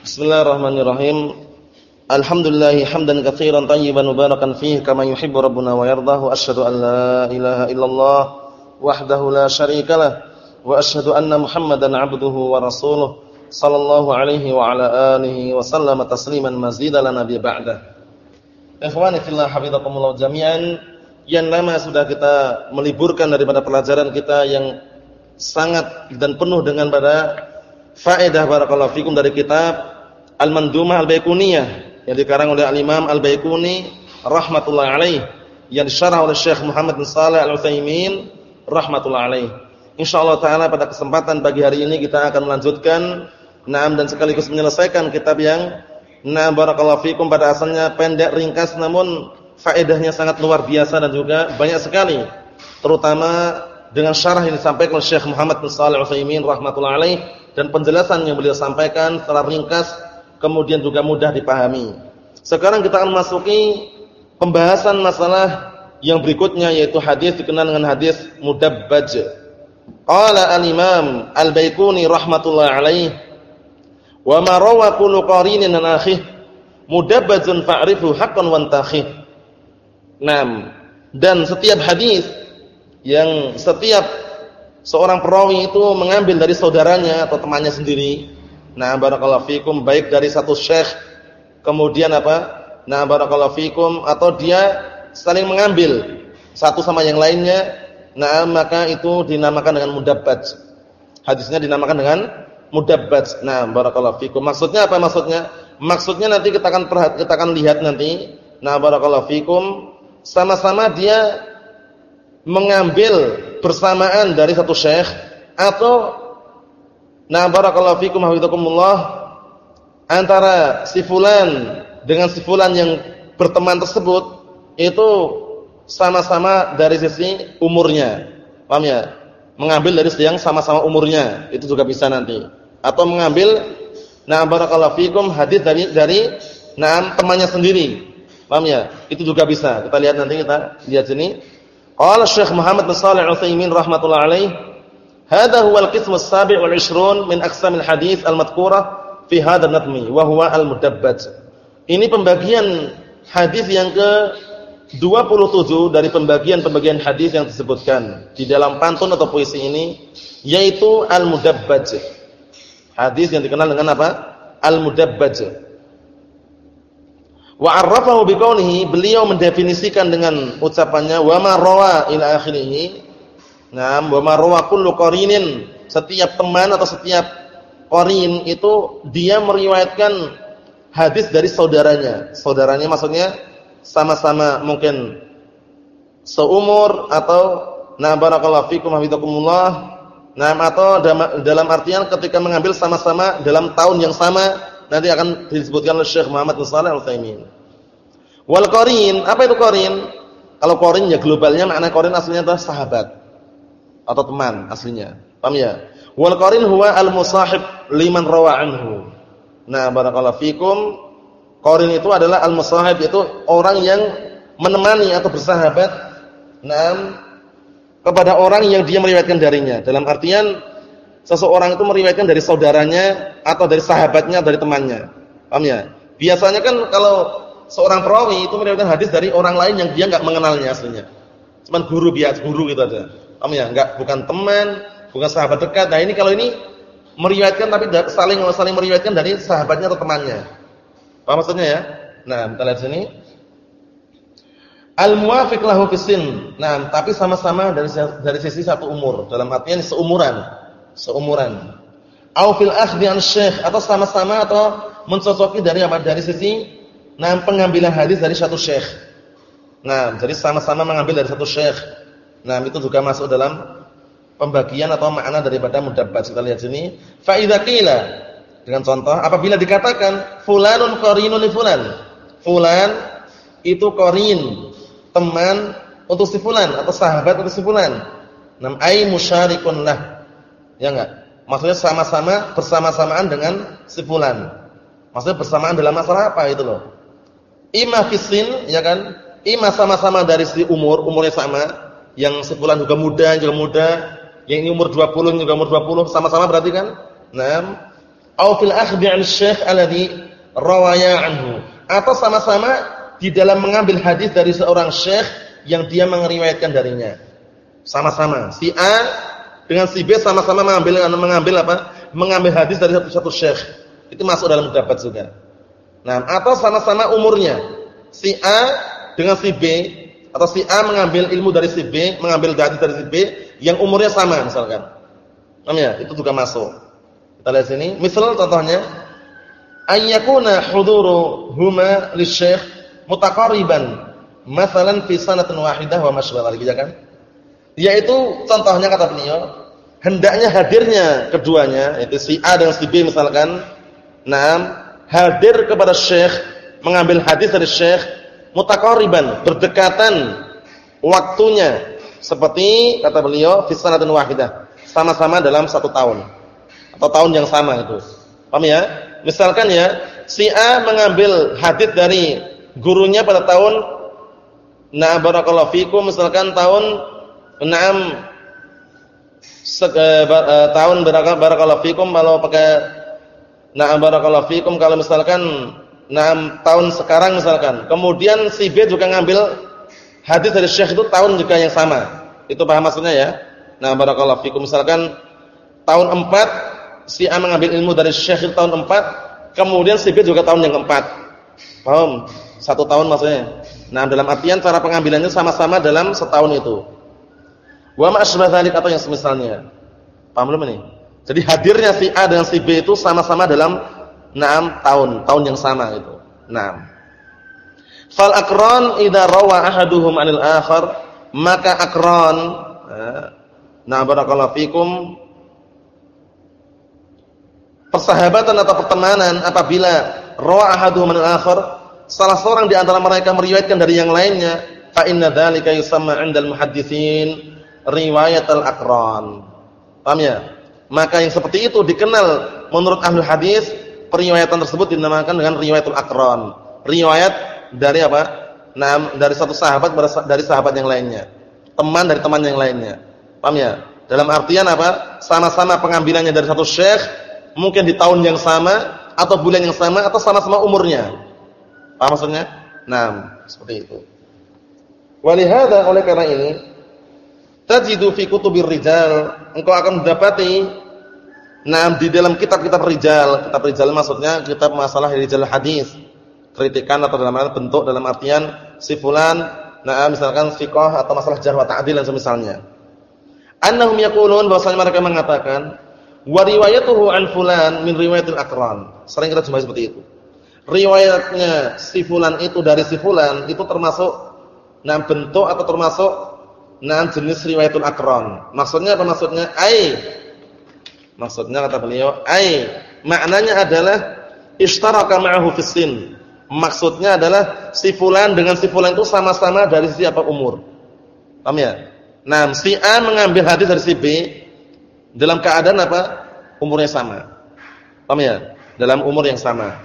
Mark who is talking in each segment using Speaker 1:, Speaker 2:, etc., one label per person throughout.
Speaker 1: Bismillahirrahmanirrahim. Alhamdulillah hamdan katsiran tayyiban mubarakan fihi kama yuhibbu rabbuna wa yardahu. Asyhadu an la ilaha illallah wahdahu la syarikalah wa asyhadu anna Muhammadan 'abduhu wa rasuluh sallallahu alaihi wa ala alihi wa sallama tasliman mazidan la nabiyya ba'da. Ikhwani fillah hafizakumullah jami'an. Yang nama sudah kita meliburkan daripada pelajaran kita yang sangat dan penuh dengan pada faedah barakallahu fikum dari kitab Al-Mandumah Al-Baiquniyah yang dikarang oleh Al-Imam Al-Baiquni rahimatullah alaih yang disyarah oleh Syekh Muhammad bin Shalih Al-Utsaimin rahimatullah alaih. Insyaallah taala pada kesempatan pagi hari ini kita akan melanjutkan naam dan sekaligus menyelesaikan kitab yang naam barakallahu fikum pada asalnya pendek ringkas namun faedahnya sangat luar biasa dan juga banyak sekali terutama dengan syarah yang disampaikan oleh Syekh Muhammad bin Shalih Al-Utsaimin rahimatullah alaih dan penjelasan yang beliau sampaikan secara ringkas kemudian juga mudah dipahami. Sekarang kita akan masuki pembahasan masalah yang berikutnya yaitu hadis dikenal dengan hadis mudabbaj. Qala al-Imam Al-Baiquni rahimatullah alaih wa ma rawa kullu qarinin an akhih mudabbajun fa'rifu haqqan wa antakhih. Naam. Dan setiap hadis yang setiap seorang perawi itu mengambil dari saudaranya atau temannya sendiri Nah, barakallahu fikum baik dari satu syekh kemudian apa? Nah, barakallahu fikum atau dia saling mengambil satu sama yang lainnya, nah maka itu dinamakan dengan mudabbaj. Hadisnya dinamakan dengan mudabbaj. Nah, barakallahu fikum. Maksudnya apa maksudnya? Maksudnya nanti kita akan perhat, kita akan lihat nanti. Nah, barakallahu fikum sama-sama dia mengambil bersamaan dari satu syekh atau Nah, barakallahu fikum hafizakumullah antara si fulan dengan si fulan yang berteman tersebut itu sama-sama dari sisi umurnya. Paham ya? Mengambil dari yang sama-sama umurnya, itu juga bisa nanti. Atau mengambil nah barakallahu fikum hadis dari dari nah temannya sendiri. Paham ya? Itu juga bisa. Kita lihat nanti kita lihat sini. Qala Syekh Muhammad bin Shalih Al-Utsaimin rahimatullah alaihi Hada huwa al-qism as-sabi' wal 20 min aqsam al-hadits al-madhkurah fi hadha an-nadmi wa huwa al-mudabbaj. Ini pembagian hadis yang ke 27 dari pembagian-pembagian hadis yang disebutkan di dalam pantun atau puisi ini yaitu al-mudabbaj. Hadis yang dikenal dengan apa? Al-mudabbaj. Wa 'arrafahu biqaulihi beliau mendefinisikan dengan ucapannya wa ma rawa ila akhirih Nah, wa marwa kullu qarinin, setiap teman atau setiap qarin itu dia meriwayatkan hadis dari saudaranya. Saudaranya maksudnya sama-sama mungkin seumur atau na barakallahu fikum hafizakumullah. Nah, atau dalam artian ketika mengambil sama-sama dalam tahun yang sama nanti akan disebutkan oleh Syekh Muhammad bin Shalih Al-Utsaimin. Wal qarin, apa itu qarin? Kalau qarin ya globalnya makna qarin aslinya adalah sahabat atau teman aslinya. Paham ya? Wal qarin huwa al musahib liman rawa anhu. Nah, barakallahu fikum. Qarin itu adalah al musahib itu orang yang menemani atau bersahabat nah, kepada orang yang dia meriwayatkan darinya. Dalam artian seseorang itu meriwayatkan dari saudaranya atau dari sahabatnya dari temannya. Paham ya? Biasanya kan kalau seorang perawi itu meriwayatkan hadis dari orang lain yang dia enggak mengenalnya aslinya. Cuman guru biasa, guru gitu aja. Paham ya? Enggak bukan teman, bukan sahabat dekat. Nah, ini kalau ini meriwayatkan tapi saling saling meriwayatkan dari sahabatnya atau temannya. Paham maksudnya ya? Nah, kita lihat sini. Al-muwafiq lahu fisin. Nah, tapi sama-sama dari dari sisi satu umur, dalam artian seumuran. Seumuran. Au fil akhdhi an syekh atau sama-sama atau mencocoki dari apa? Dari sisi nah pengambilan hadis dari satu syekh. Nah, jadi sama-sama mengambil dari satu syekh. Nah, itu juga masuk dalam pembagian atau makna daripada mudabbas. Kita lihat sini. Fa idza dengan contoh apabila dikatakan fulanun qarinun li fulan. Fulan itu qarin, teman untuk si fulan atau sahabat untuk si fulan. Nam ai musyarikun lah. Ya enggak? Maksudnya sama-sama bersama-samaan dengan si fulan. Maksudnya bersamaan dalam masalah apa itu loh? Ima fisin, ya kan? Ima sama-sama dari si umur, umurnya sama yang sebulan juga muda, juga muda, yang ini umur 20 juga umur 20, sama-sama berarti kan? Naam. Au fil akhdhi 'an syekh alladhi rawaya anhu. Atau sama-sama di dalam mengambil hadis dari seorang syekh yang dia meriwayatkan darinya. Sama-sama. Si A dengan si B sama-sama mengambil mengambil apa? Mengambil hadis dari satu-satu syekh. Itu masuk dalam dapat juga. Nah, atau sama-sama umurnya. Si A dengan si B atau si A mengambil ilmu dari si B, mengambil hadis dari si B yang umurnya sama misalkan. Paham ya? Itu juga masuk. Kita lihat sini. Misal contohnya ayyakuna huma lisyekh mutaqariban masalan fi sanatin wahidah wa masyaallah lagi ya kan? Yaitu contohnya kata beliau, hendaknya hadirnya keduanya yaitu si A dan si B misalkan, nah hadir kepada syekh mengambil hadis dari syekh mutakoriban berdekatan waktunya. Seperti kata beliau fi sanatin wahidah sama-sama dalam satu tahun. Atau tahun yang sama itu. Paham ya? Misalkan ya si A mengambil hadis dari gurunya pada tahun na barakallahu fikum misalkan tahun 6 eh, tahun barakallahu fikum kalau pakai na barakallahu fikum kalau misalkan Nah, tahun sekarang misalkan. Kemudian si B juga ngambil hadis dari syekh itu tahun juga yang sama. Itu paham maksudnya ya? Nah, barakallahu fikum misalkan tahun 4 si A mengambil ilmu dari syekh itu tahun 4, kemudian si B juga tahun yang keempat. Paham? Satu tahun maksudnya. Nah, dalam artian cara pengambilannya sama-sama dalam setahun itu. Wa ma asbah atau yang semisalnya. Paham belum ini? Jadi hadirnya si A dan si B itu sama-sama dalam Naam tahun, tahun yang sama itu. Naam. Fal akron idza rawa ahaduhum 'anil akhar, maka akron Nah barakallahu fikum persahabatan atau pertemanan apabila rawa ahaduhum 'anil akhar, salah seorang di antara mereka meriwayatkan dari yang lainnya, fa inna dzalika yusamma 'indal muhadditsin riwayat al-aqran. Paham ya? Maka yang seperti itu dikenal menurut ahli hadis periwayatan tersebut dinamakan dengan riwayatul akron. Riwayat dari apa? Nah, dari satu sahabat dari sahabat yang lainnya. Teman dari teman yang lainnya. Paham ya? Dalam artian apa? Sama-sama pengambilannya dari satu syekh, mungkin di tahun yang sama atau bulan yang sama atau sama-sama umurnya. Paham maksudnya? Nah, seperti itu. Walihada oleh karena ini tajidu fi kutubir rijal engkau akan mendapati Nah, di dalam kitab-kitab rijal, kitab rijal maksudnya kitab masalah rijal hadis. Kritikan atau dalam bentuk dalam artian si fulan, nah misalkan fiqh atau masalah jarh wa ta'dil dan semisalnya. Annahum yaqulun bahwasanya mereka mengatakan wa riwayatuhu an fulan min riwayatil aqran. Sering kita jumpai seperti itu. Riwayatnya si fulan itu dari si fulan itu termasuk nah bentuk atau termasuk nah jenis riwayatul aqran. Maksudnya apa maksudnya? Ai Maksudnya kata beliau, ai maknanya adalah istaraka ma'ahu fissin. Maksudnya adalah si fulan dengan si fulan itu sama-sama dari sisi apa umur. Paham ya? Nah, si A mengambil hadis dari si B dalam keadaan apa? Umurnya sama. Paham ya? Dalam umur yang sama.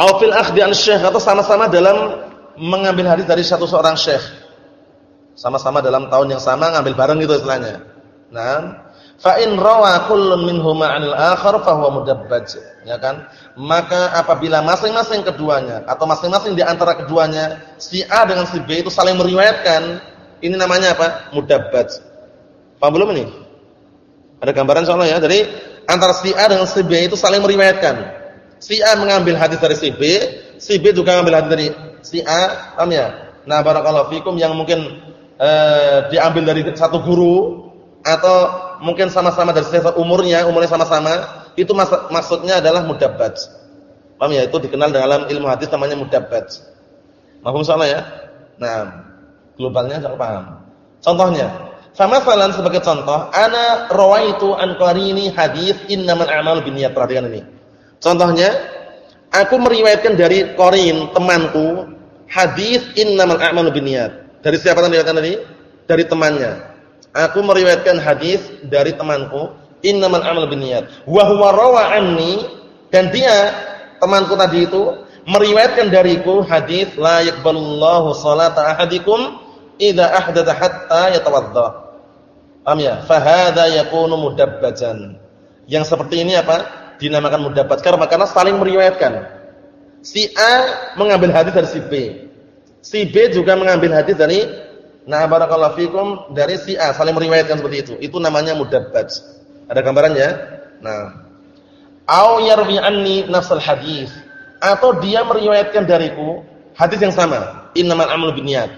Speaker 1: Au fil akhdhi an syekh atau sama-sama dalam mengambil hadis dari satu seorang syekh. Sama-sama dalam tahun yang sama ngambil bareng gitu istilahnya. Nah, Fa in rawa kullun minhuma 'anil akhar fa huwa mudabbaj, ya kan? Maka apabila masing-masing keduanya atau masing-masing di antara keduanya si A dengan si B itu saling meriwayatkan, ini namanya apa? Mudabbaj. Paham belum ini? Ada gambaran soalnya ya. Jadi antara si A dengan si B itu saling meriwayatkan. Si A mengambil hadis dari si B, si B juga mengambil hadis dari si A, paham ya? Nah, barakallahu fikum yang mungkin eh, diambil dari satu guru atau mungkin sama-sama dari sifat umurnya, umurnya sama-sama, itu mak maksudnya adalah mudabbaj. Paham ya? Itu dikenal dalam ilmu hadis namanya mudabbaj. Mahfum salah ya? Nah, globalnya enggak paham. Contohnya, sama falan sebagai contoh, ana rawaitu an qarini hadis innamal a'malu binniyat. Perhatikan ini. Contohnya, aku meriwayatkan dari qarin temanku hadis innamal a'malu binniyat. Dari siapa yang diriwayatkan tadi? Dari temannya. Aku meriwayatkan hadis dari temanku, innamal amal binniyat. Wa huwa rawa anni dan dia temanku tadi itu meriwayatkan dariku hadis la yaqbalullahu salata ahadikum idza ahdatha hatta yatawadda. Paham ya? Fa hadza yakunu mudabbajan. Yang seperti ini apa? dinamakan mudabbat karena karena saling meriwayatkan. Si A mengambil hadis dari si B. Si B juga mengambil hadis dari Nah barakallahu fikum dari si A saling meriwayatkan seperti itu. Itu namanya mudabbat. Ada gambarannya? Nah. Au yarwi anni nafsal hadis atau dia meriwayatkan dariku hadis yang sama. Innamal amalu binniyat.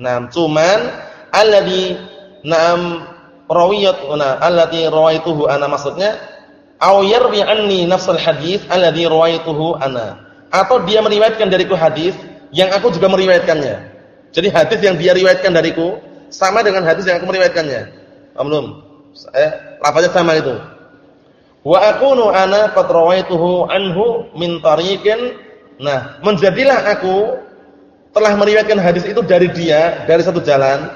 Speaker 1: Nah, cuman alladzi na'am rawiyat nah allati rawaituhu ana maksudnya au yarwi anni nafsal hadis alladzi rawaituhu ana. Atau dia meriwayatkan dariku hadis yang aku juga meriwayatkannya. Jadi hadis yang dia riwayatkan dariku sama dengan hadis yang aku meriwayatkannya. Paham belum? Eh, lafaznya sama itu. Wa akunu ana qad rawaituhu anhu min tariqin. Nah, menjadilah aku telah meriwayatkan hadis itu dari dia dari satu jalan,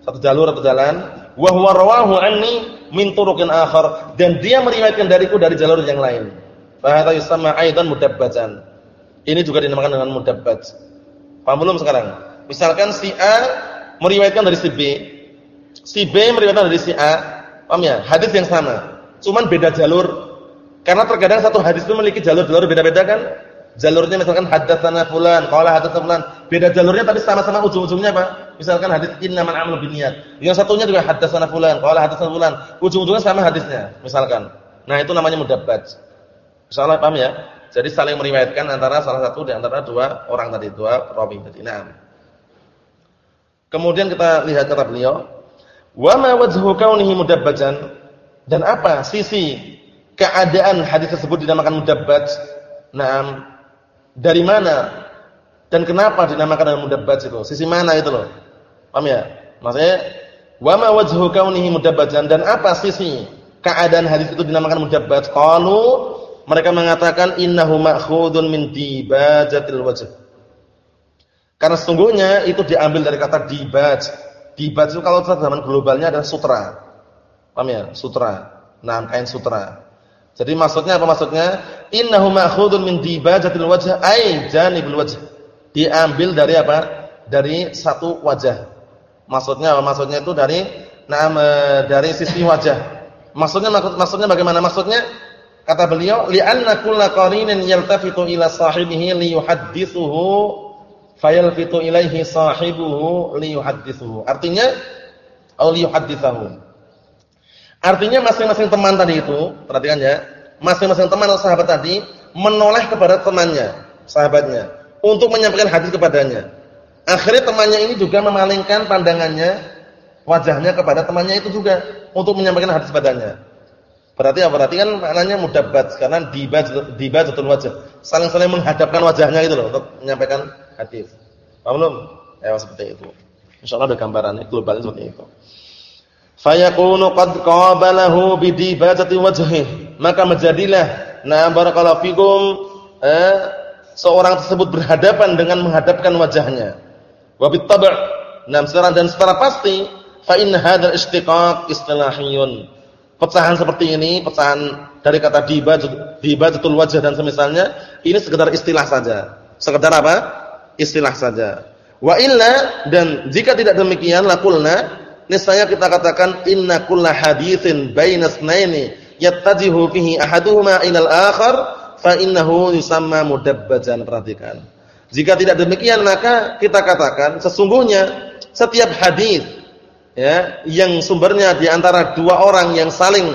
Speaker 1: satu jalur atau jalan, wa huwa rawahu anni min turuqin akhar dan dia meriwayatkan dariku dari jalur yang lain. Fa hadza yusamma aidan mudabbatan. Ini juga dinamakan dengan mudabbat. Paham belum sekarang? Misalkan si A meriwayatkan dari si B, si B meriwayatkan dari si A, paham ya? Hadis yang sama, cuman beda jalur. Karena terkadang satu hadis itu memiliki jalur-jalur beda-beda kan? Jalurnya misalkan hadatsana fulan, qala hadatsana fulan, beda jalurnya tapi sama-sama ujung-ujungnya apa? Misalkan hadis innamal a'malu binniyat. Yang satunya juga hadatsana fulan, qala hadatsana fulan, ujung-ujungnya sama hadisnya, misalkan. Nah, itu namanya mudabbat. Insyaallah paham ya? Jadi saling meriwayatkan antara salah satu di antara dua orang tadi, dua rawi tadi. Nah, Kemudian kita lihat kata beliau, "Wa ma wajhu kaunihi mudabbajan?" Dan apa sisi keadaan hadis tersebut dinamakan mudabbat? Naam. Dari mana? Dan kenapa dinamakan dengan mudabbat itu? Sisi mana itu loh? Paham ya? Maksudnya, "Wa ma wajhu kaunihi mudabbajan?" Dan apa sisi keadaan hadis itu dinamakan mudabbat? Qalu mereka mengatakan innahu ma'khudun min dibajatil wajh. Karena sesungguhnya itu diambil dari kata dibaj. Dibaj itu kalau zaman globalnya adalah sutra. Paham ya? Sutra. Nah, kain sutra. Jadi maksudnya apa maksudnya? Innahu ma'khudun min dibajatil wajh ay janibul wajh. Diambil dari apa? Dari satu wajah. Maksudnya apa? Maksudnya itu dari nah, dari sisi wajah. Maksudnya maksud, maksudnya bagaimana? Maksudnya kata beliau li'anna kullu qarinin yaltafitu ila sahibihi liyuhaddithuhu fayalfitu ilaihi sahibuhu liyuhaddithuhu. Artinya au liyuhaddithahu. Artinya masing-masing teman tadi itu, perhatikan ya, masing-masing teman atau sahabat tadi menoleh kepada temannya, sahabatnya untuk menyampaikan hadis kepadanya. Akhirnya temannya ini juga memalingkan pandangannya, wajahnya kepada temannya itu juga untuk menyampaikan hadis kepadanya. Berarti apa? Berarti kan maknanya mudabbat karena dibajatul wajah. Saling-saling menghadapkan wajahnya gitu loh untuk menyampaikan hadis. Paham belum? Ya seperti itu. Insyaallah ada gambarannya global seperti itu. Fayakunu qad qabalahu bidibajati wajhi. Maka menjadilah na barakallahu fikum eh, seorang tersebut berhadapan dengan menghadapkan wajahnya. Wa bitab' nah dan secara pasti fa in hadzal istiqaq istilahiyun pecahan seperti ini, pecahan dari kata diba, diba betul wajah dan semisalnya, ini sekedar istilah saja. Sekedar apa? Istilah saja. Wa illa dan jika tidak demikian lakulna, niscaya kita katakan inna kulla haditsin bainas naini yattajihu fihi ahaduhuma ilal akhar fa innahu yusamma mudabbajan. Perhatikan. Jika tidak demikian maka kita katakan sesungguhnya setiap hadis ya yang sumbernya di antara dua orang yang saling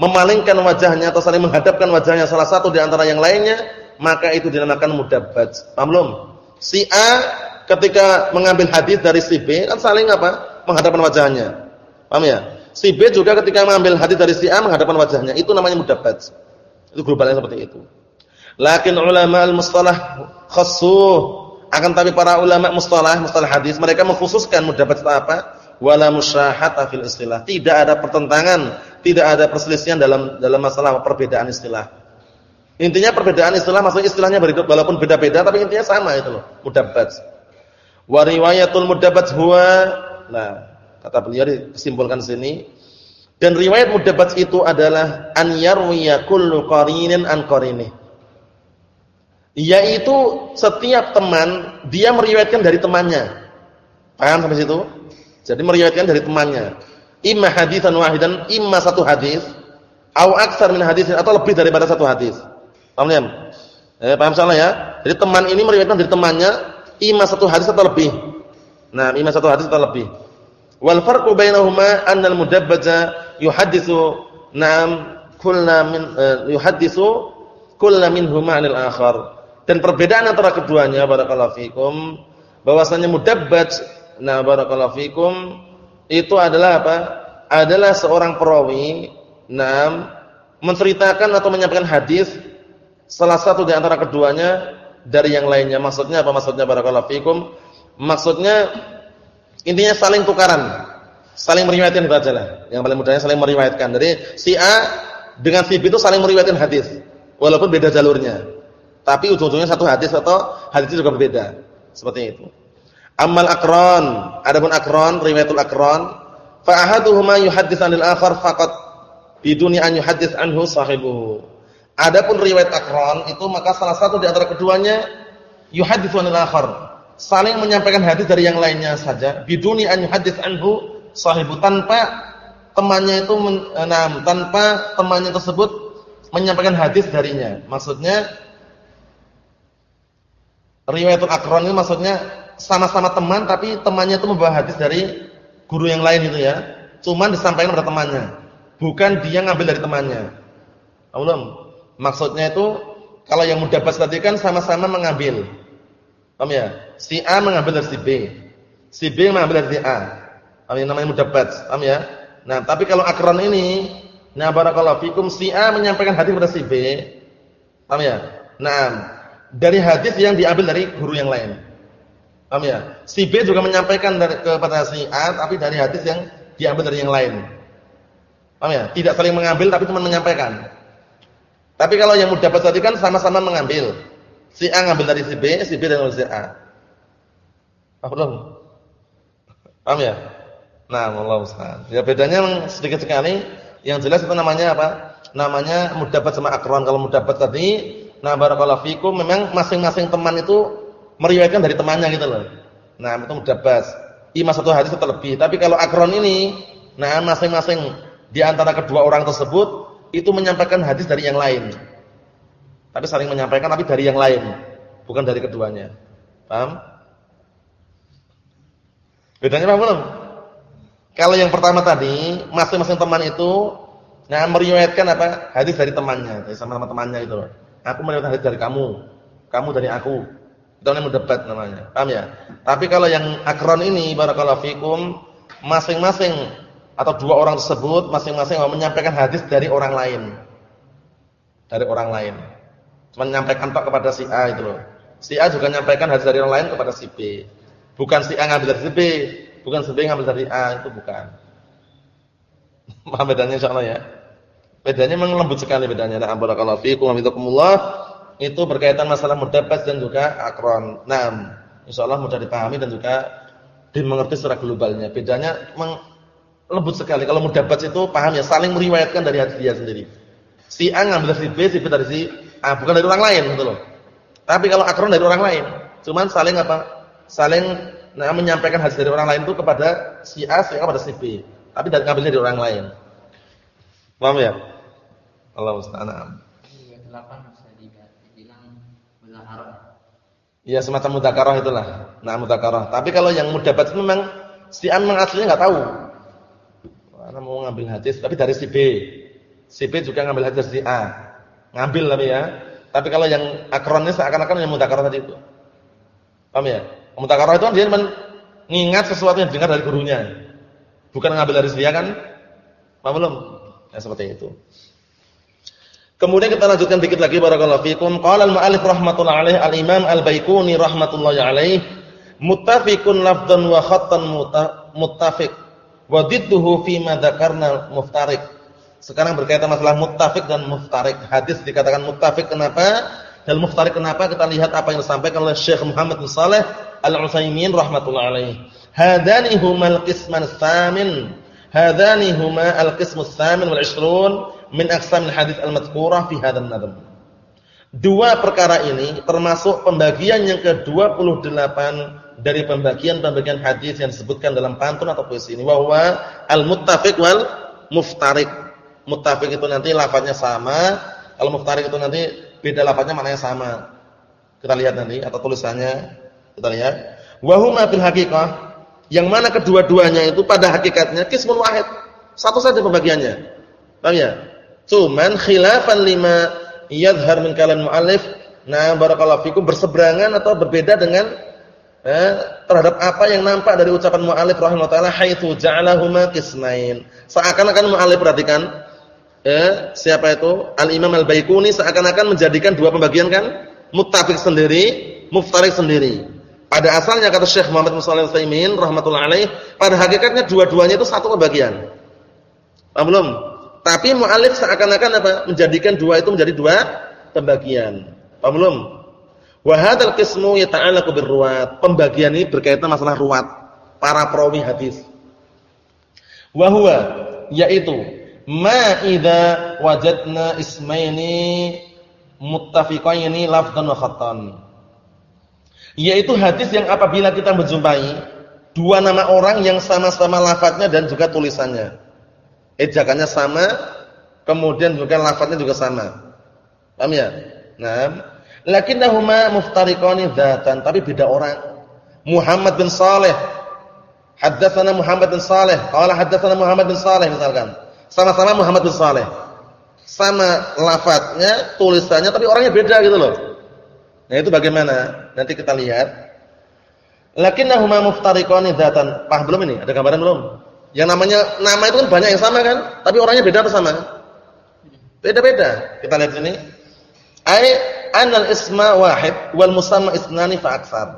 Speaker 1: memalingkan wajahnya atau saling menghadapkan wajahnya salah satu di antara yang lainnya maka itu dinamakan mudabbaj paham belum? Si A ketika mengambil hadis dari si B kan saling apa? Menghadapkan wajahnya. Paham ya? Si B juga ketika mengambil hadis dari si A menghadapkan wajahnya. Itu namanya mudabbaj itu globalnya seperti itu. Lakin ulama al-mustalah khassuh. Akan tapi para ulama mustalah mustalah hadis mereka mengkhususkan mudabbaj apa wala musyahata fil istilah. Tidak ada pertentangan, tidak ada perselisihan dalam dalam masalah perbedaan istilah. Intinya perbedaan istilah maksudnya istilahnya walaupun beda-beda tapi intinya sama itu loh, mudabbat. Wa riwayatul mudabbat huwa nah, kata beliau disimpulkan sini dan riwayat mudabbat itu adalah an yarwiya kullu qarinin an qarini. Yaitu setiap teman dia meriwayatkan dari temannya. Paham sampai situ? Jadi meriwayatkan dari temannya. Imma hadisan wahidan, imma satu hadis. au aksar min hadisin atau lebih daripada satu hadis. Paham ya? Eh, paham salah ya? Jadi teman ini meriwayatkan dari temannya ima satu hadis atau lebih. Nah, ima satu hadis atau lebih. Wal farqu bainahuma anna al-mudabbaja yuhadditsu na'am kullu min uh, yuhadditsu kullu minhuma 'anil akhar. Dan perbedaan antara keduanya barakallahu fikum bahwasanya mudabbaj nah barakallahu fikum itu adalah apa? Adalah seorang perawi Naam menceritakan atau menyampaikan hadis salah satu di antara keduanya dari yang lainnya. Maksudnya apa maksudnya barakallahu fikum? Maksudnya intinya saling tukaran. Saling meriwayatkan itu aja lah. Yang paling mudahnya saling meriwayatkan. Jadi si A dengan si B itu saling meriwayatkan hadis walaupun beda jalurnya. Tapi ujung-ujungnya satu hadis atau hadisnya juga berbeda. Seperti itu. Amal akron, adapun akron, riwayatul akron, fa ahaduhuma yuhaddits 'anil akhar faqat biduni an yuhaddits anhu sahibuhu. Adapun riwayat akron itu maka salah satu di antara keduanya yuhaddits anil akhar, saling menyampaikan hadis dari yang lainnya saja biduni an yuhaddits anhu sahibu tanpa temannya itu enam tanpa temannya tersebut menyampaikan hadis darinya. Maksudnya riwayatul akron ini maksudnya sama-sama teman tapi temannya itu membawa hadis dari guru yang lain itu ya. Cuman disampaikan kepada temannya. Bukan dia ngambil dari temannya. Allah. Maksudnya itu kalau yang mudah bahas tadi kan sama-sama mengambil. Paham ya? Si A mengambil dari si B. Si B mengambil dari si A. Paham ya? Namanya mudah bahas. Paham ya? Nah, tapi kalau akron ini, nah barakallahu fikum si A menyampaikan hadis kepada si B. Paham ya? Nah, dari hadis yang diambil dari guru yang lain. Paham ya? Si B juga menyampaikan dari kepada si A tapi dari hadis yang diambil dari yang lain. Paham ya? Tidak saling mengambil tapi cuma menyampaikan. Tapi kalau yang mudah tadi kan sama-sama mengambil. Si A ngambil dari si B, si B dari si A. Apa belum? Paham ya? Nah, Allah Ustaz. Ya bedanya sedikit sekali. Yang jelas itu namanya apa? Namanya mudabat sama akron. Kalau mudabat tadi, nah barakallahu fikum memang masing-masing teman itu meriwayatkan dari temannya gitu loh. Nah, itu mudabat. Ima satu hadis atau lebih. Tapi kalau akron ini, nah masing-masing di antara kedua orang tersebut itu menyampaikan hadis dari yang lain. Tapi saling menyampaikan tapi dari yang lain, bukan dari keduanya. Paham? Bedanya apa belum? Kalau yang pertama tadi, masing-masing teman itu nah meriwayatkan apa? Hadis dari temannya, dari sama-sama temannya itu. Aku meriwayatkan hadis dari kamu, kamu dari aku. Namanya debat namanya. Paham ya? Tapi kalau yang akron ini barakallahu fikum masing-masing atau dua orang tersebut masing-masing menyampaikan hadis dari orang lain. Dari orang lain. Cuma menyampaikan tok kepada si A itu loh. Si A juga menyampaikan hadis dari orang lain kepada si B. Bukan si A ngambil dari si B, bukan si B ngambil dari A, itu bukan. Paham bedanya insyaallah ya? Bedanya memang lembut sekali bedanya. Nah, barakallahu fiikum wa. Itu berkaitan masalah mudabas dan juga akron. Nah, insyaallah mudah dipahami dan juga dimengerti secara globalnya. Bedanya lembut sekali. Kalau mudabat itu paham ya, saling meriwayatkan dari hati dia sendiri. Si A ngambil dari si B, si B dari si A, bukan dari orang lain gitu loh. Tapi kalau akron dari orang lain, cuman saling apa? Saling nah, menyampaikan hadis dari orang lain itu kepada si A, si A kepada si B. Tapi dari ngambilnya dari orang lain. Paham ya? Allah musta'an. Ya semacam mudakarah itulah. Nah mudakarah. Tapi kalau yang mudabat itu memang si A memang aslinya nggak tahu. Karena mau ngambil hadis tapi dari si B. Si B juga ngambil hadis dari si A. Ngambil tapi ya. Tapi kalau yang akronnya seakan-akan yang mutakarah tadi itu. Paham ya? Mutakarah itu kan dia mengingat sesuatu yang dengar dari gurunya. Bukan ngambil dari dia kan? Paham belum? Ya seperti itu. Kemudian kita lanjutkan dikit lagi barakallahu fikum. Qala al-mu'allif rahmatullahi alaih al-Imam al-Baiquni rahmatullahi alaih muttafiqun lafdhan wa khattan muttafiq Wa didduhu fi muftarik. Sekarang berkaitan masalah muttafiq dan muftarik. Hadis dikatakan muttafiq kenapa? Dan muftarik kenapa? Kita lihat apa yang disampaikan oleh Syekh Muhammad bin Shalih Al-Utsaimin rahimatullah alaih. Hadani humal qisman tsamin. Hadani huma al-qismu tsamin wal 20 min aqsamil hadis al-madhkurah fi hadzal nadhm. Dua perkara ini termasuk pembagian yang ke-28 dari pembagian-pembagian hadis yang disebutkan dalam pantun atau puisi ini bahwa al-muttafiq wal muftarik. muttafiq itu nanti lafadznya sama, kalau muftarik itu nanti beda lafadznya maknanya sama. Kita lihat nanti atau tulisannya kita lihat. Wa huma fil haqiqah yang mana kedua-duanya itu pada hakikatnya kismun wahid. Satu saja pembagiannya. Paham ya? Cuman khilafan lima yadhhar min kalam muallif. Nah, barakallahu fikum berseberangan atau berbeda dengan eh, terhadap apa yang nampak dari ucapan muallif rahimahullah taala haitsu ja'alahuma qismain. Seakan-akan muallif perhatikan eh, siapa itu? Al-Imam Al-Baiquni seakan-akan menjadikan dua pembagian kan? Muttafiq sendiri, muftarik sendiri. Pada asalnya kata Syekh Muhammad bin Shalih Al-Utsaimin rahimatullah alaih, pada hakikatnya dua-duanya itu satu pembagian. Paham belum? Tapi muallif seakan-akan apa? Menjadikan dua itu menjadi dua pembagian. Paham belum? Wa hadzal qismu yata'allaqu birruwat. Pembagian ini berkaitan masalah ruwat, para perawi hadis. Wa huwa yaitu ma idza wajadna ismaini muttafiqaini lafdhan wa khattan. Yaitu hadis yang apabila kita menjumpai dua nama orang yang sama-sama lafadznya dan juga tulisannya. Ejakannya sama, kemudian juga lafadznya juga sama. Paham ya? Nah, lakinnahuma muftariqani dzatan, tapi beda orang. Muhammad bin Saleh Haddatsana Muhammad bin Saleh, qala haddatsana Muhammad bin Saleh misalkan. Sama-sama Muhammad bin Saleh. Sama lafadznya, tulisannya tapi orangnya beda gitu loh. Nah, itu bagaimana? Nanti kita lihat. Lakinnahuma muftariqani dzatan. Paham belum ini? Ada gambaran belum? Yang namanya nama itu kan banyak yang sama kan? Tapi orangnya beda apa sama? Beda-beda. Kita lihat sini. Ai anal isma wahid wal musamma isnani fa aksar.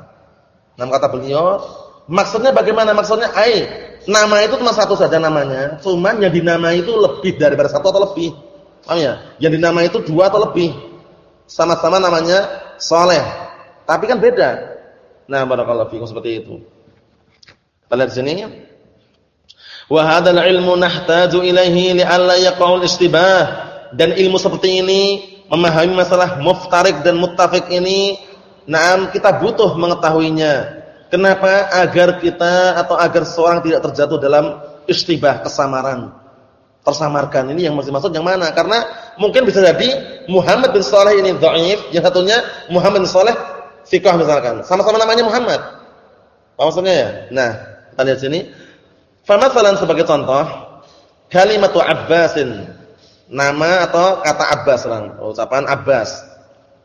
Speaker 1: Nama kata beliau, maksudnya bagaimana? Maksudnya ai Nama itu cuma satu saja namanya, cuman yang dinamai itu lebih daripada satu atau lebih. Paham ya? Yang dinamai itu dua atau lebih. Sama-sama namanya Saleh. Tapi kan beda. Nah, barakallahu fikum seperti itu. Kita lihat sini. Wa hadzal ilmu nahtaju ilaihi li'alla yaqaul istibah. Dan ilmu seperti ini memahami masalah muftarik dan muttafiq ini, nah kita butuh mengetahuinya Kenapa? Agar kita atau agar seorang tidak terjatuh dalam istibah kesamaran. Tersamarkan. Ini yang masih maksud yang mana? Karena mungkin bisa jadi Muhammad bin Saleh ini dhaif, yang satunya Muhammad bin Saleh fikah misalkan. Sama-sama namanya Muhammad. Apa maksudnya ya? Nah, kita lihat sini. Famasalan sebagai contoh, kalimatu Abbasin. Nama atau kata Abbas orang, ucapan Abbas.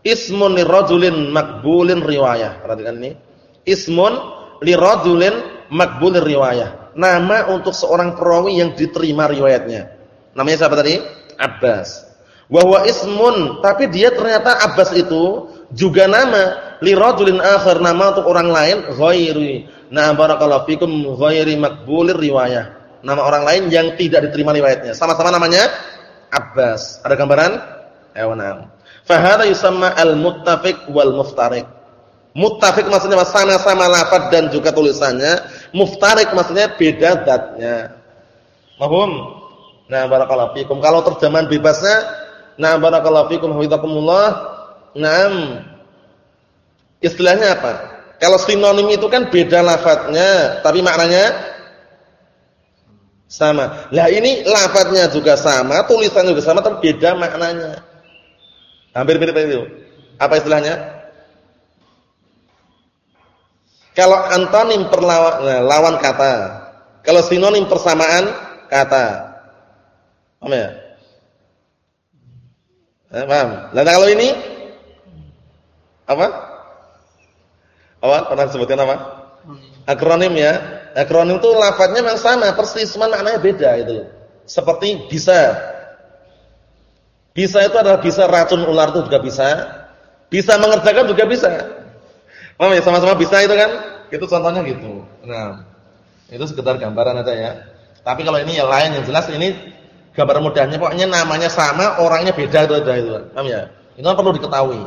Speaker 1: Ismun lirajulin makbulin riwayah. Perhatikan ini ismun rajulin makbulir riwayah. Nama untuk seorang perawi yang diterima riwayatnya. Namanya siapa tadi? Abbas. Wa ismun, tapi dia ternyata Abbas itu juga nama rajulin akhir, nama untuk orang lain ghairi. Nah, barakallahu fikum ghairi makbulir riwayah. Nama orang lain yang tidak diterima riwayatnya. Sama-sama namanya Abbas. Ada gambaran? Ayo, nah. Fa hadha yusamma al-muttafiq wal muftariq. Muttafiq maksudnya sama-sama lafaz dan juga tulisannya. Muftarik maksudnya beda zatnya. Mahum? Nah, barakallahu fikum. Kalau terjemahan bebasnya, nah barakallahu fikum hafizakumullah. Naam. Istilahnya apa? Kalau sinonim itu kan beda lafadznya, tapi maknanya sama. Lah ini lafadznya juga sama, tulisannya juga sama, tapi beda maknanya. Hampir mirip itu. Apa istilahnya? Kalau antonim perlawan nah, lawan kata. Kalau sinonim persamaan kata. Paham ya? Eh, paham? Dan kalau ini apa? Apa? Pernah sebutkan apa? Akronim ya. Akronim itu lafadznya memang sama, persis, cuma maknanya beda itu Seperti bisa. Bisa itu adalah bisa racun ular itu juga bisa. Bisa mengerjakan juga bisa. Paham ya? Sama-sama bisa itu kan? Itu contohnya gitu. Nah, itu sekedar gambaran aja ya. Tapi kalau ini yang lain yang jelas ini gambar mudahnya pokoknya namanya sama, orangnya beda itu aja itu. Paham ya? Itu kan perlu diketahui.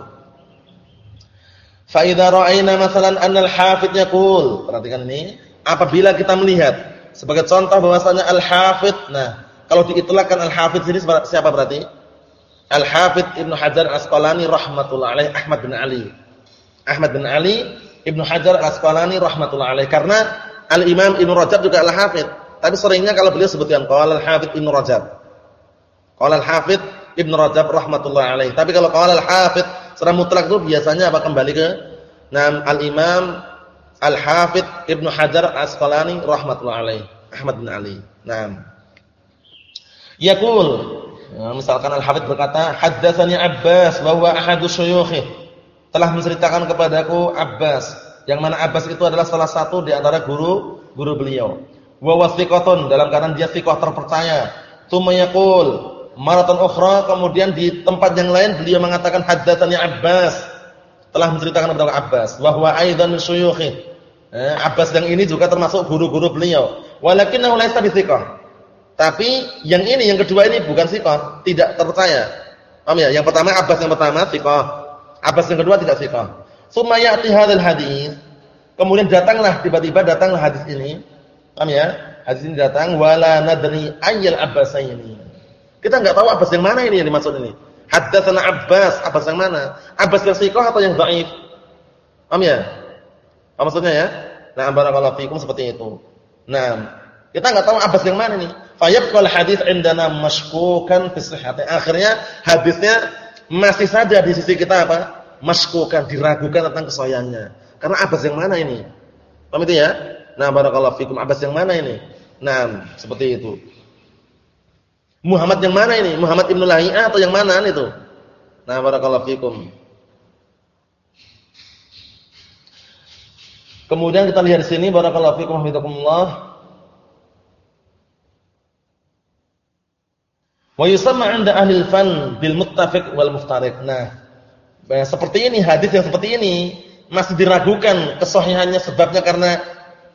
Speaker 1: Fa idza ra'ayna masalan annal hafidz yaqul, perhatikan ini, apabila kita melihat sebagai contoh bahwasanya al-hafidz, nah, kalau diitlaqkan al-hafidz ini siapa berarti? Al-Hafidz Ibnu Hajar Asqalani rahimatullah alaih Ahmad bin Ali. Ahmad bin Ali Ibnu Hajar Al-Asqalani rahmatullah alaih. Karena Al-Imam Ibnu Rajab juga al-Hafidz tapi seringnya kalau beliau sebutkan qala al-Hafidz Ibnu Rajab. Qala al-Hafidz Ibnu Rajab rahimatullah alaih. Tapi kalau qala al-Hafidz secara mutlak itu biasanya apa kembali ke Nam al-Imam Al-Hafidz Ibnu Hajar Asqalani rahimatullah alaih. Ahmad bin Ali. Naam. Yaqul, ya, misalkan Al-Hafidz berkata, haddatsani Abbas wa huwa ahadu syuyukhi. Telah menceritakan kepadaku Abbas, yang mana Abbas itu adalah salah satu di antara guru guru beliau. Wa dalam keadaan dia thiqah terpercaya. Tsumma yaqul, maratan ukhra kemudian di tempat yang lain beliau mengatakan haddatsani Abbas. Telah menceritakan kepada Abbas bahwa aidan min syuyukhi. Eh, Abbas yang ini juga termasuk guru-guru beliau. Walakinnahu laysa bithiqah tapi yang ini yang kedua ini bukan thiqah tidak terpercaya. Paham ya? Yang pertama Abbas yang pertama thiqah. Abbas yang kedua tidak thiqah. Summa ya'ti hadzal hadis kemudian datanglah tiba-tiba datanglah hadis ini. Paham ya? Hadis ini datang wala nadri ayyal abbasaini kita enggak tahu Abbas yang mana ini yang dimaksud ini. Haddatsana Abbas, Abbas yang mana? Abbas yang sahih atau yang dhaif? Paham ya? Apa maksudnya ya? Nah, barakallahu fikum seperti itu. Nah, kita enggak tahu Abbas yang mana nih. Fayabqal hadis indana mashkukan fi sihhati. Akhirnya hadisnya masih saja di sisi kita apa? Mashkukan, diragukan tentang kesahihannya. Karena Abbas yang mana ini? Paham itu ya? Nah, barakallahu fikum Abbas yang mana ini? Nah, seperti itu. Muhammad yang mana ini? Muhammad Ibnu Lahiyah atau yang mana itu? Nah, barakallahu fikum. Kemudian kita lihat di sini barakallahu fikum hafizakumullah. Wa yusamma 'inda ahli al-fan bil muttafiq wal muftariq. Nah, seperti ini hadis yang seperti ini masih diragukan kesahihannya sebabnya karena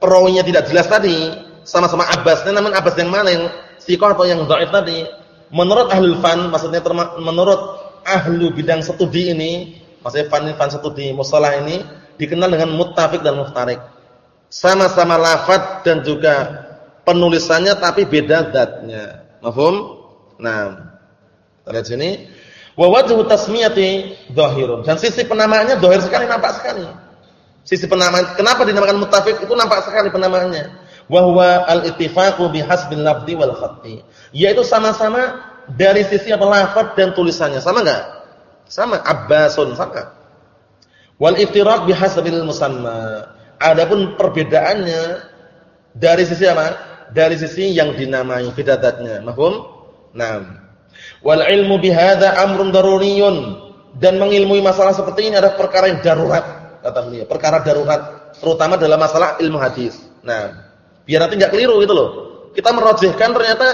Speaker 1: perawinya tidak jelas tadi, sama-sama Abbas. Namun Abbas yang mana yang Sikoh atau yang dhaif tadi, menurut ahlul fan, maksudnya menurut ahlu bidang studi ini, maksudnya fan fan studi mustalah ini dikenal dengan muttafiq dan muftarik. Sama-sama lafaz dan juga penulisannya tapi beda zatnya. Mafhum? Nah, kita lihat sini. Wa tasmiyati dhahirun. Dan sisi penamaannya dhahir sekali, nampak sekali. Sisi penamaan, kenapa dinamakan muttafiq? Itu nampak sekali penamaannya wa huwa al-ittifaqu bihasbil lafzi wal khatti. Yaitu sama-sama dari sisi apa lafaz dan tulisannya. Sama enggak? Sama, Abbasun sama. Wal iftiraq bihasbil musamma. Adapun perbedaannya dari sisi apa? Dari sisi yang dinamai beda zatnya. Mahum? Naam. Wal ilmu bihadza amrun daruriyun dan mengilmui masalah seperti ini adalah perkara yang darurat kata beliau, perkara darurat terutama dalam masalah ilmu hadis. Nah, Biar nanti nggak keliru gitu loh. Kita merojihkan ternyata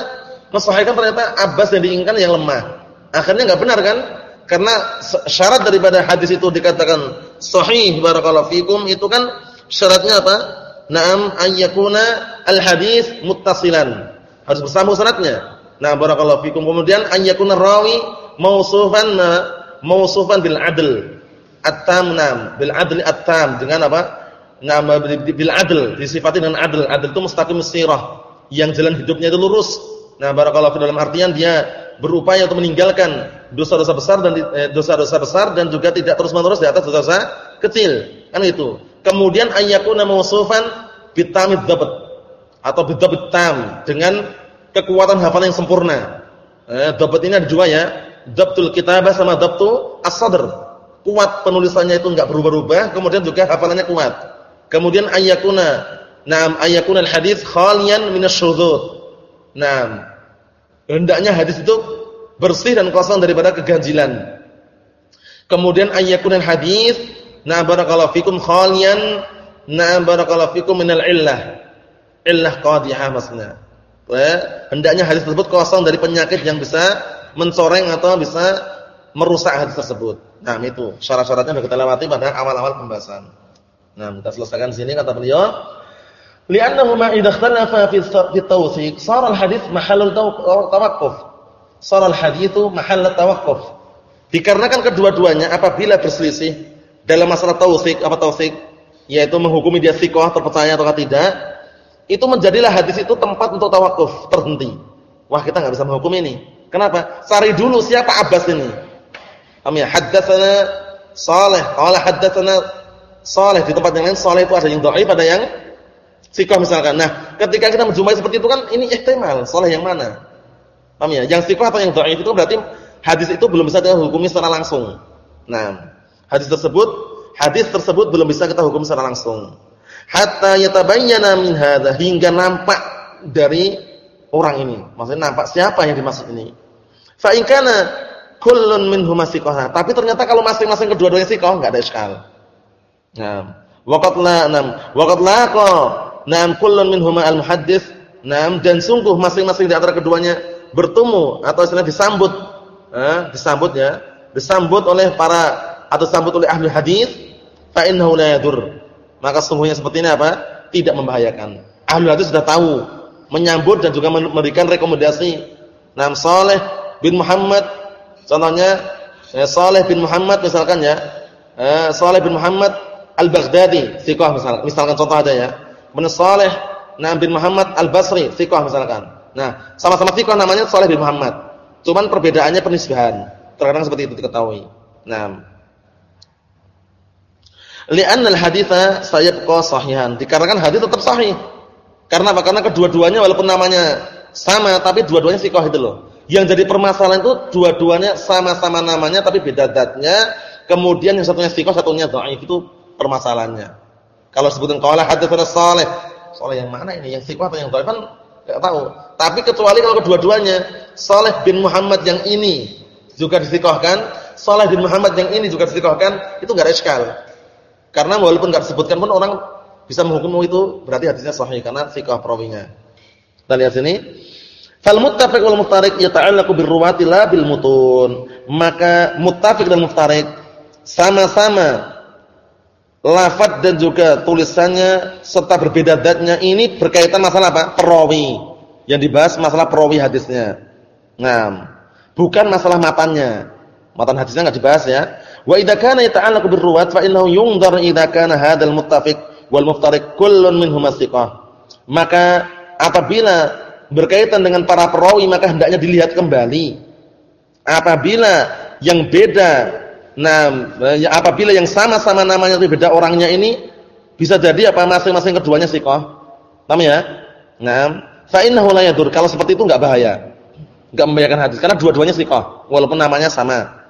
Speaker 1: mensahihkan ternyata Abbas yang diinginkan yang lemah. Akhirnya nggak benar kan? Karena syarat daripada hadis itu dikatakan sahih barakallahu fikum itu kan syaratnya apa? Naam ayyakuna al-hadis muttasilan. Harus bersambung syaratnya. Nah, barakallahu fikum. Kemudian ayyakuna rawi mausufan mausufan bil adl. At-tam bil adli at-tam dengan apa? Nama bil adl, disifati dengan adl. Adl itu mustaqim sirah, yang jalan hidupnya itu lurus. Nah, barakallahu dalam artian dia berupaya untuk meninggalkan dosa-dosa besar dan eh, dosa-dosa besar dan juga tidak terus-menerus di atas dosa-dosa kecil. Kan itu. Kemudian ayyakuna mausufan bitamid dhabt atau bidhabt tam dengan kekuatan hafalan yang sempurna. Eh, dhabt ini ada dua ya. Dhabtul kitabah sama dhabtu as-sadr. Kuat penulisannya itu enggak berubah-ubah, kemudian juga hafalannya kuat. Kemudian ayakuna, naam ayakuna al-hadis khalian minasyudzud. Naam. Hendaknya hadis itu bersih dan kosong daripada keganjilan. Kemudian ayakuna al-hadis, na'am barakallahu fikum khalian, na'am barakallahu fikum minal illah. Illah qadihah maksudnya. Ya, hendaknya hadis tersebut kosong dari penyakit yang bisa mencoreng atau bisa merusak hadis tersebut. Nah, itu syarat-syaratnya sudah kita lewati pada awal-awal pembahasan. Nah, kita selesaikan sini kata beliau, li'annahu ma idza ikhtalafa fi tawthiq, sara al-hadits mahallul tawaqquf. Sara al-haditsu mahall tawaqquf. Dikarenakan kedua-duanya apabila berselisih dalam masalah tawthiq apa tawthiq, yaitu menghukumi dia thiqah terpercaya atau tidak, itu menjadilah hadis itu tempat untuk tawakuf, terhenti. Wah, kita enggak bisa menghukum ini. Kenapa? Cari dulu siapa Abbas ini. Paham ya? Haddatsana Saleh, qala haddatsana Saleh di tempat yang lain saleh itu ada yang dhaif, ada yang sikoh misalkan. Nah, ketika kita menjumpai seperti itu kan ini ihtimal, saleh yang mana? Paham ya? Yang sikoh atau yang dhaif itu berarti hadis itu belum bisa kita hukumi secara langsung. Nah, hadis tersebut hadis tersebut belum bisa kita hukum secara langsung. Hatta yatabayyana min hadza hingga nampak dari orang ini. Maksudnya nampak siapa yang dimaksud ini. Fa in kana kullun. Tapi ternyata kalau masing-masing kedua-duanya siqah enggak ada iskal. Nah, waqat la nam waqat laqa nam kullun minhum al-muhaddits. Nam dan sungguh masing-masing di antara keduanya bertemu atau istilah disambut eh, disambut ya disambut oleh para atau disambut oleh ahli hadis fa innahu la yadur. Maka sungguhnya seperti ini apa? Tidak membahayakan. Ahli hadis sudah tahu menyambut dan juga memberikan rekomendasi. Nam Saleh bin Muhammad contohnya eh, Saleh bin Muhammad misalkan ya eh, Saleh bin Muhammad Al-Baghdadi siqah misalkan misalkan contoh aja ya bin Saleh bin Muhammad Al-Basri siqah misalkan Nah, sama-sama thiqah namanya Saleh bin Muhammad. Cuman perbedaannya penisbahan. Terkadang seperti itu diketahui. Nah. Li'anna al-haditsa sayabqa sahihan. Dikarenakan hadis tetap sahih. Karena apa? Karena kedua-duanya walaupun namanya sama tapi dua-duanya thiqah itu loh. Yang jadi permasalahan itu dua-duanya sama-sama namanya tapi beda zatnya. Kemudian yang satunya thiqah, satunya dhaif itu permasalahannya. Kalau sebutin qala hadatsana Saleh. Saleh yang mana ini? Yang thiqah atau yang dhaif kan Enggak tahu. Tapi kecuali kalau kedua-duanya, Saleh bin Muhammad yang ini juga disikohkan, Saleh bin Muhammad yang ini juga disikohkan, itu enggak iskal. Karena walaupun enggak disebutkan pun orang bisa menghukum itu berarti hadisnya sahih karena sikoh perawinya. Kita lihat sini. Fal muttafiq wal muftariq yata'allaqu bir ruwati la bil mutun. Maka muttafiq dan muftariq sama-sama lafaz dan juga tulisannya serta berbeda datnya ini berkaitan masalah apa? Perawi. Yang dibahas masalah perawi hadisnya. Nah, bukan masalah matannya. Matan hadisnya enggak dibahas ya. Wa idza kana yata'allaqu birruwat fa innahu yunzar idza kana hadzal muttafiq wal muftariq kullun. Maka apabila berkaitan dengan para perawi maka hendaknya dilihat kembali. Apabila yang beda Nah, ya apabila yang sama-sama namanya tapi beda orangnya ini bisa jadi apa masing-masing keduanya sikoh. Paham ya? Nah, fa innahu la yadur. Kalau seperti itu enggak bahaya. Enggak membahayakan hadis karena dua-duanya sikoh walaupun namanya sama.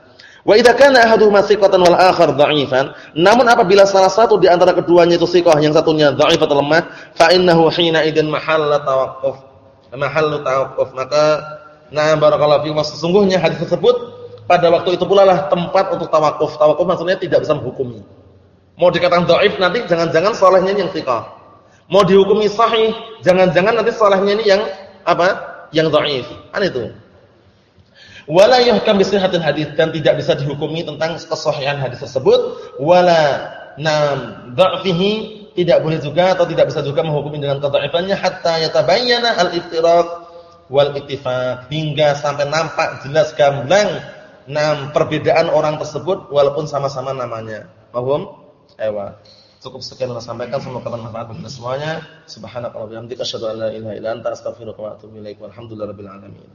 Speaker 1: Wa idza kana ahaduhuma thiqatan wal akhar dha'ifan, namun apabila salah satu di antara keduanya itu sikoh, yang satunya dha'if atau lemah, fa innahu hina idzin mahalla tawaqquf. Mahallu tawaqquf. Maka nah barakallahu fiikum sesungguhnya hadis tersebut pada waktu itu pula lah tempat untuk tawakuf. Tawakuf maksudnya tidak bisa menghukumi. Mau dikatakan dhaif nanti jangan-jangan salehnya yang thiqah. Mau dihukumi sahih, jangan-jangan nanti salehnya ini yang apa? Yang dhaif. Kan itu. Wala yuhkam bi sihhatil hadis dan tidak bisa dihukumi tentang kesahihan hadis tersebut wala nam dha'fihi tidak boleh juga atau tidak bisa juga menghukumi dengan kedhaifannya hatta yatabayyana al-iftiraq wal ittifaq hingga sampai nampak jelas gamblang Nah, perbedaan orang tersebut walaupun sama-sama namanya. Paham? Ewa. Cukup sekian yang sampaikan semoga bermanfaat bagi semuanya. Subhanakallahumma wa bihamdika asyhadu an la ilaha illa anta astaghfiruka wa atubu ilaik. Walhamdulillahirabbil alamin.